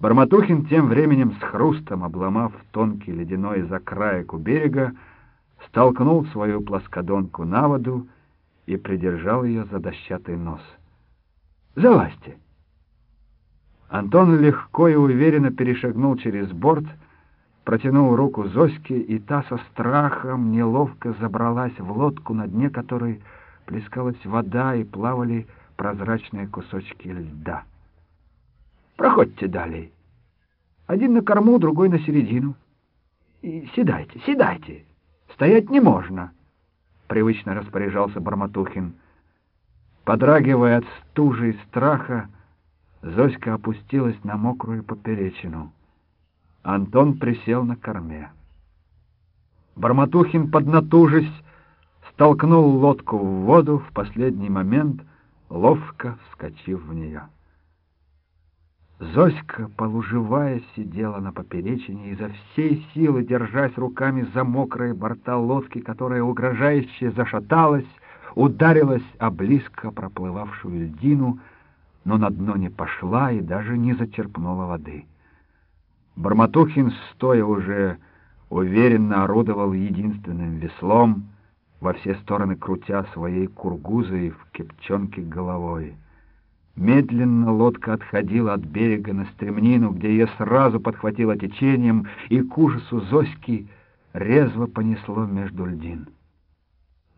Барматухин тем временем с хрустом, обломав тонкий ледяной закраек у берега, столкнул свою плоскодонку на воду и придержал ее за дощатый нос. «Залазьте!» Антон легко и уверенно перешагнул через борт, протянул руку Зоське, и та со страхом неловко забралась в лодку, на дне которой плескалась вода и плавали прозрачные кусочки льда. «Проходьте далее. Один на корму, другой на середину. И седайте, седайте. Стоять не можно», — привычно распоряжался Барматухин. Подрагивая от стужи и страха, Зоська опустилась на мокрую поперечину. Антон присел на корме. Барматухин, поднатужись, столкнул лодку в воду в последний момент, ловко вскочив в нее. Зоська, полуживая, сидела на поперечине, изо всей силы держась руками за мокрые борта лодки, которая угрожающе зашаталась, ударилась о близко проплывавшую льдину, но на дно не пошла и даже не зачерпнула воды. Барматухин, стоя уже, уверенно орудовал единственным веслом, во все стороны крутя своей кургузой в кипчонке головой. Медленно лодка отходила от берега на стремнину, где ее сразу подхватило течением, и к ужасу Зоськи резво понесло между льдин.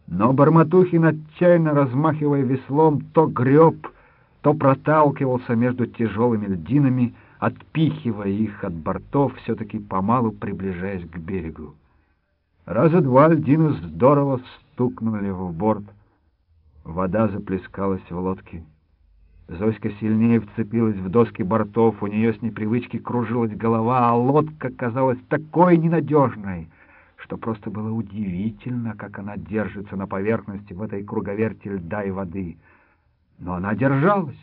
Но Барматухин, отчаянно размахивая веслом, то греб, то проталкивался между тяжелыми льдинами, отпихивая их от бортов, все-таки помалу приближаясь к берегу. Раза два льдину здорово стукнули в борт. Вода заплескалась в лодке. Зоська сильнее вцепилась в доски бортов, у нее с непривычки кружилась голова, а лодка казалась такой ненадежной, что просто было удивительно, как она держится на поверхности в этой круговерти льда и воды — но она держалась,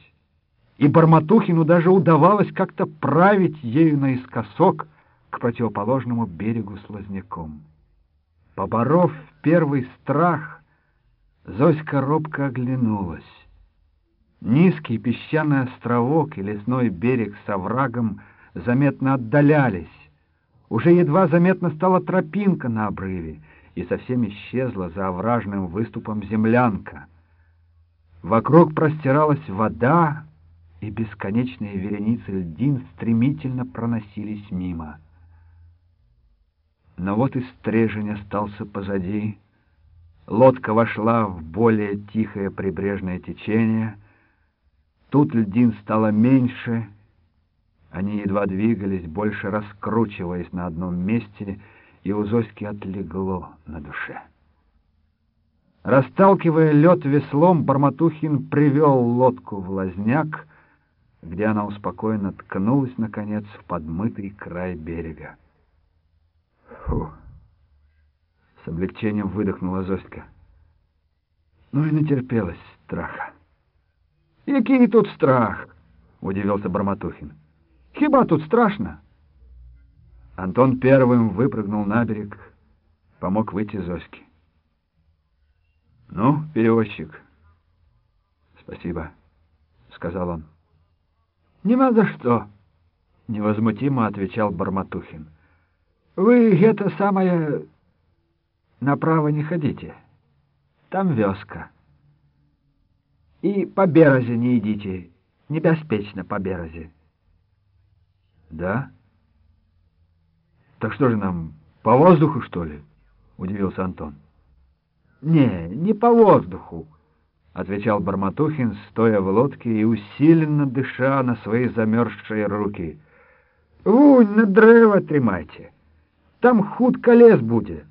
и Барматухину даже удавалось как-то править ею наискосок к противоположному берегу с лозняком. Поборов первый страх, Зоська робко оглянулась. Низкий песчаный островок и лесной берег с оврагом заметно отдалялись. Уже едва заметно стала тропинка на обрыве, и совсем исчезла за овражным выступом землянка — Вокруг простиралась вода, и бесконечные вереницы льдин стремительно проносились мимо. Но вот и стрежень остался позади. Лодка вошла в более тихое прибрежное течение. Тут льдин стало меньше. Они едва двигались, больше раскручиваясь на одном месте, и у Зоськи отлегло на душе. Расталкивая лед веслом, Барматухин привел лодку в лазняк, где она успокоенно ткнулась, наконец, в подмытый край берега. Фу! С облегчением выдохнула Зоська. Ну и натерпелась страха. «Який тут страх?» — удивился Барматухин. «Хиба тут страшно?» Антон первым выпрыгнул на берег, помог выйти Зоське. «Ну, перевозчик?» «Спасибо», — сказал он. «Нема за что», — невозмутимо отвечал Барматухин. «Вы это самое направо не ходите. Там вёска. И по березе не идите, небеспечно по березе». «Да? Так что же нам, по воздуху, что ли?» — удивился Антон. «Не, не по воздуху», — отвечал Барматухин, стоя в лодке и усиленно дыша на свои замерзшие руки. «Вунь, на древо тримайте. Там худко лес будет».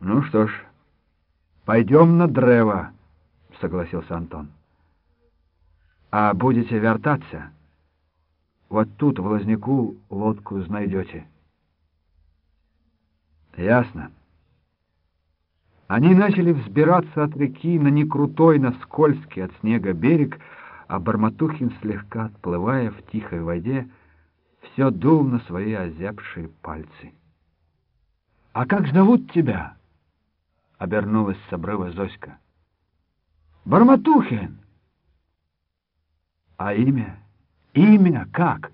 «Ну что ж, пойдем на древо», — согласился Антон. «А будете вертаться? Вот тут, в лозняку, лодку найдете». «Ясно». Они начали взбираться от реки на некрутой, на скользкий от снега берег, а Барматухин, слегка отплывая в тихой воде, все дул на свои озябшие пальцы. — А как зовут тебя? — обернулась с обрыва Зоська. — Барматухин! — А имя? Имя как?